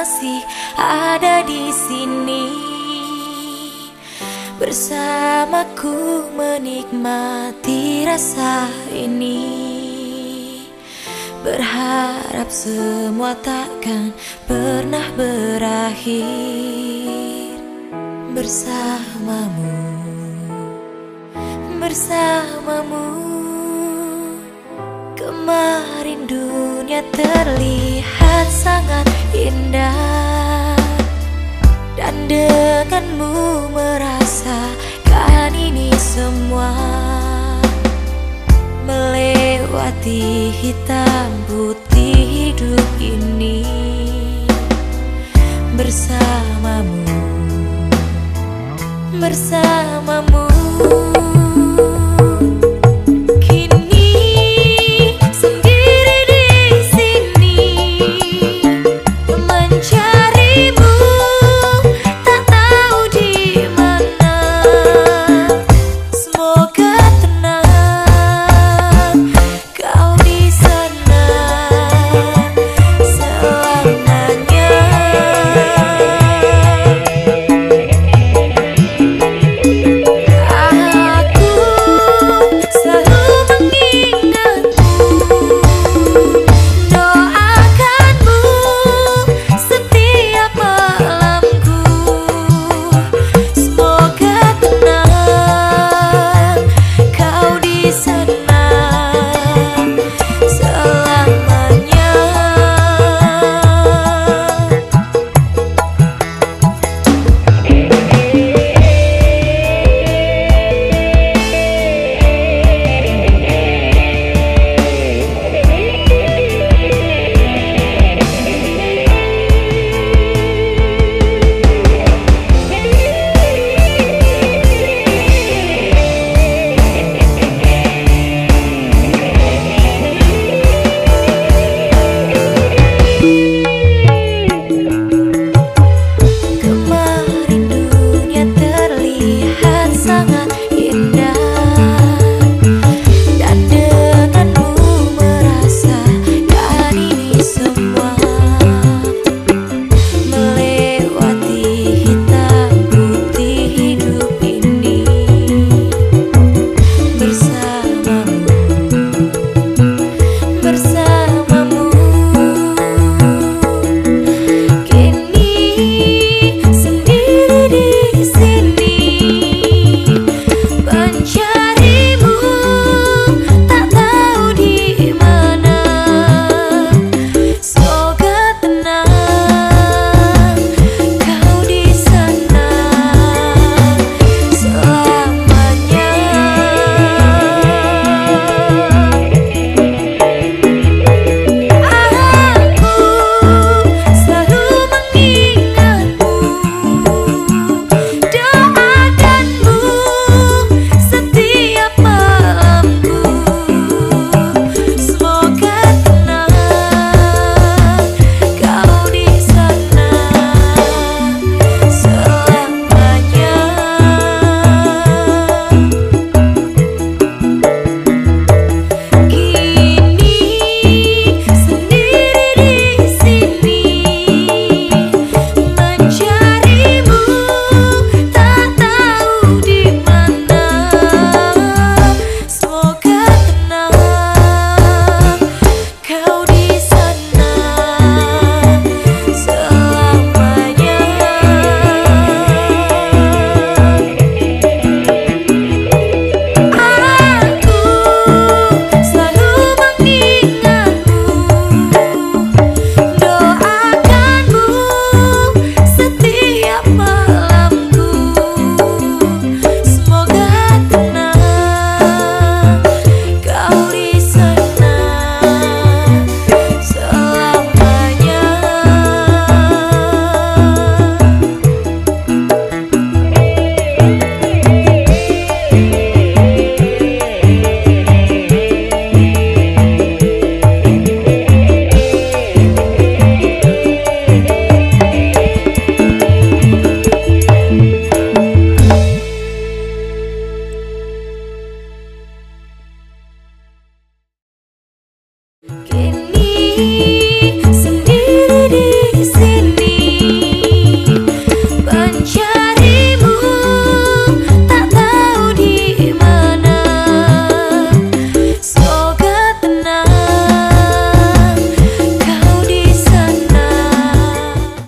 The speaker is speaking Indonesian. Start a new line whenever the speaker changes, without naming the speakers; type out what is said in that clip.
masih ada di sini. Bersamaku menikmati rasa ini. Berharap semua takkan pernah berakhir. Bersamamu Bersamamu. Kemarin dunia terlihat sangat indah. Dan denganmu merasakan ini semua. Melewati hitam putih hidup ini. Bersamamu. Bersamamu You.